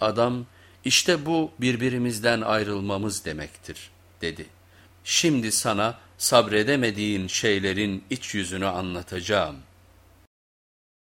Adam işte bu birbirimizden ayrılmamız demektir dedi. Şimdi sana sabredemediğin şeylerin iç yüzünü anlatacağım.''